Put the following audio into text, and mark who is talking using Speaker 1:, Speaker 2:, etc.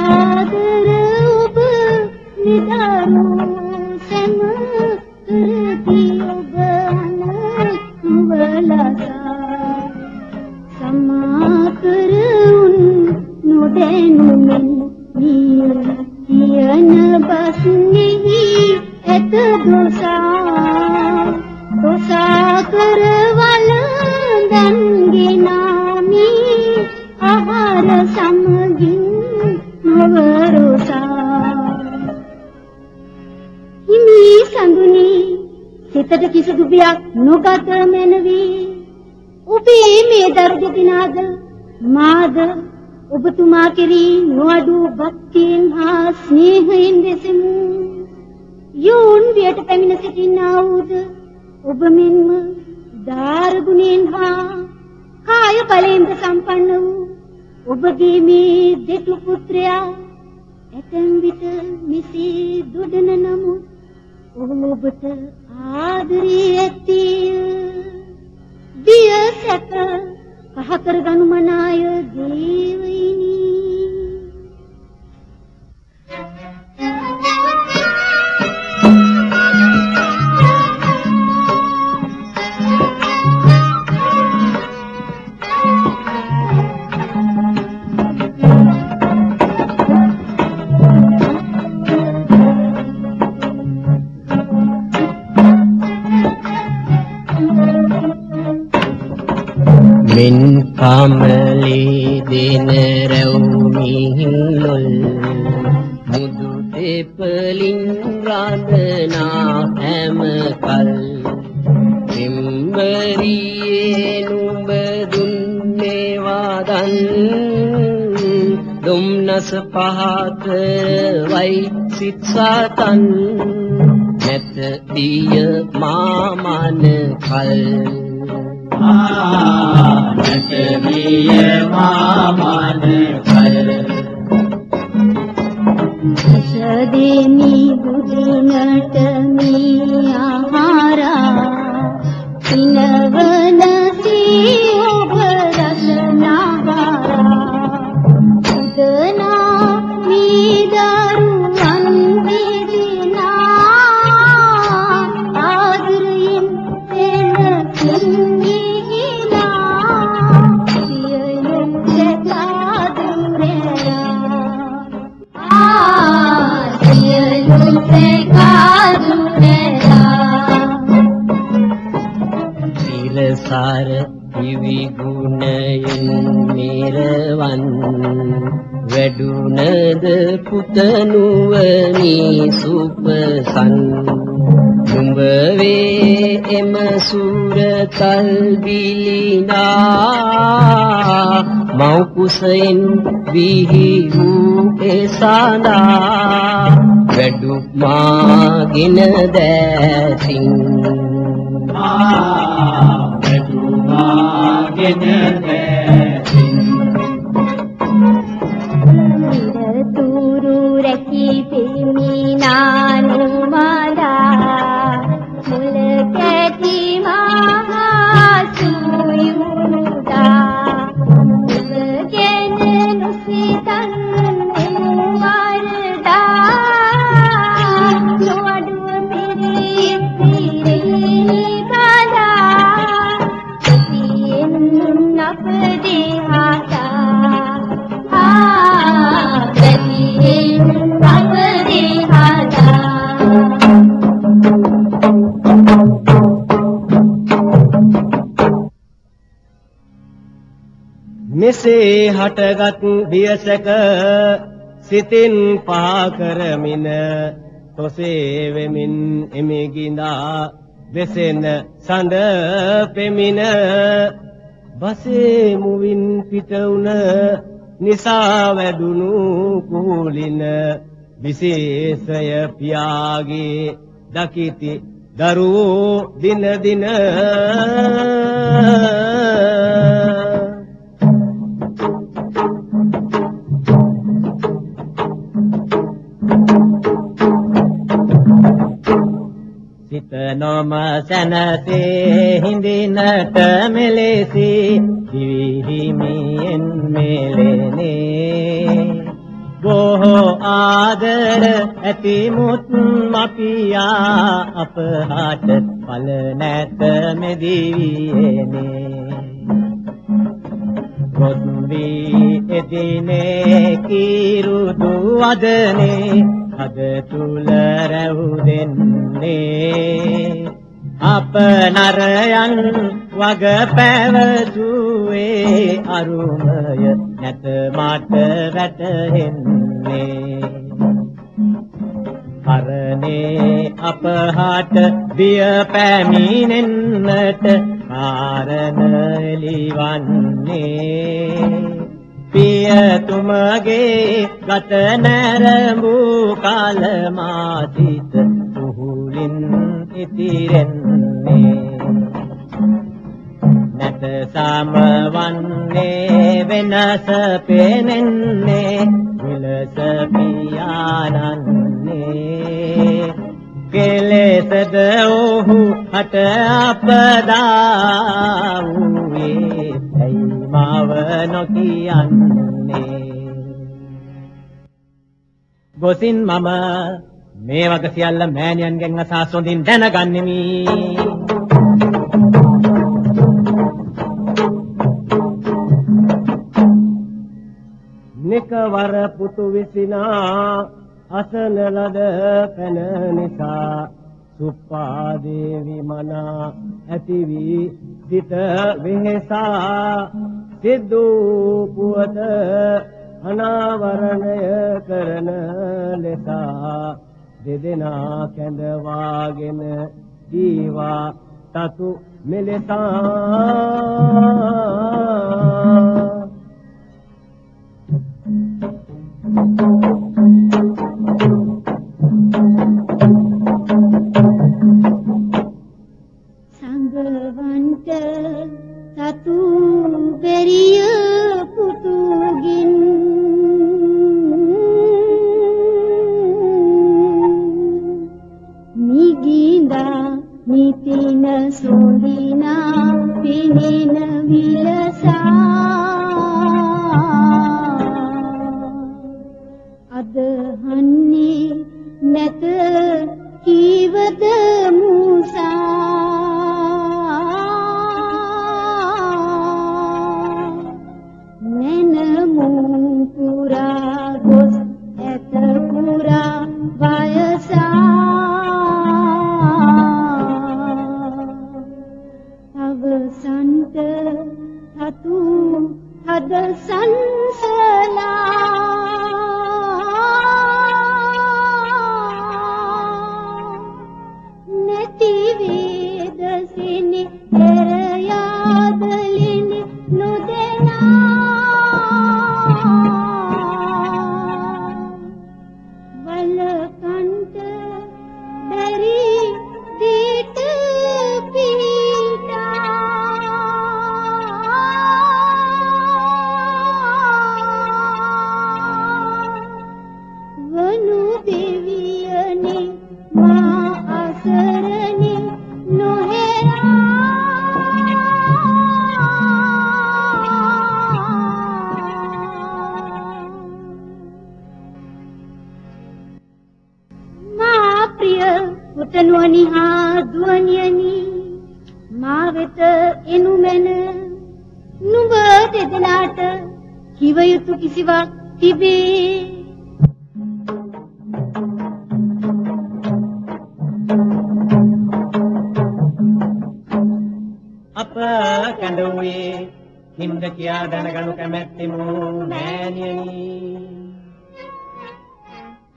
Speaker 1: පියාදර ඔබ නිදරු සැම සිතට කිසිදු බියක් නොගත මැනවි ඔබේ මේ දරුද දිනාද මාද ඔබතුමා කෙරෙහි නොඅඩු භක්තියෙන් හා ස්නේහයෙන් දෙසමු. යෝන් වියට පැමිණ සිටිනා වූද ඔබ මෙන්ම දාර ගුණයෙන් හා කාය බලයෙන් සම්පන්න වූ ඔබගේ මේ දෙතු පුත්‍රයා ඇතැම් විට මෙසේ දුඩන නමුත් ඔහු ඔබට ආදරී ඇත්තේ බිය සැක පහ කරගනු මනාය.
Speaker 2: කමලේ දෙන රැවුමිහිලොල් මුදු තෙපලින් රඳනා හැම කල්. එම්බරියේ නුඹ දුන්නේ වාදන් දුම්නස පහත වයි සිත් සතන්. නැත දිය මාමන කල්. नटनीय बुद्धि नटमिया වැඩුණද පුතනුවනි සුපසන්. නුඹ වේ එම සූරතල් බිලිනා. මව් කුසෙන් විහි වූ එසඳා වැඩු මාගෙන දැසින්.
Speaker 3: මෙතුමාගෙන දැසින්
Speaker 2: මෙසේ හටගත් බියසක සිතින් පා කරමින තොසේ වෙමින් එමිගිනා වෙසෙන සඳ පෙමින බසේ මුවින් පිට උන නිසා වැඩුණු කුහුලින විශේෂය පියාගේ දකිති දරුවෝ දින දින. නොම සැනසේ හිඳිනට මෙලෙසි දිවිහිමියෙන් මෙලෙනේ.
Speaker 3: බොහෝ ආදර ඇති මුත් මපියා අපහාට පල නැත මෙදිවියනේ. ගොස් වී එදිනේ කිරුදු වදනේ හද තුල රැවුදෙන්නේ. අප නරයන් වග පැවසුවේ අරුමය නැත මට වැටහෙන්නේ. කරනේ අපහාට බිය පැමිණෙන්නට කාරණ එලිවන්නේ පියතුමගේ ගත නැරඹූ කාලමාතිත පුහුලින් ඉතිරෙන්නේ. නැත සමවන්නේ වෙනස පෙනෙන්නේ විලස පියානන්නේ. කෙලෙසද ඔහු හට අපදා වූයේ ඇයි මාව නොකියන්නේ? ගොසින් මම මේ වග සියල්ල මෑණියන්ගෙන් අසා සොඳින් දැනගන්නෙමි. නිකවර පුතු විසිනා අසන ලද පැන නිසා සුප්පා දේවි මනා ඇති වී සිත වෙහසා සිද්ධු පුවත අනාවරණය කරන ලෙසා දෙදෙනා කැඳවාගෙන දීවා තතු මෙලෙසා.
Speaker 1: අදහන්නේ නැත කීවද මුසා? නැනමු පුරා ගොස් ඇත පුරා වයසා නැති පුතණුවනි හා දුවණියනි මා වෙත එනු මැන නුඹ දෙදෙනාට කිව යුතු කිසිවක් තිබේ.
Speaker 3: අප කැඳවුවේ හින්ද කියා දැනගනු කැමැත්තෙමු මෑණියනි.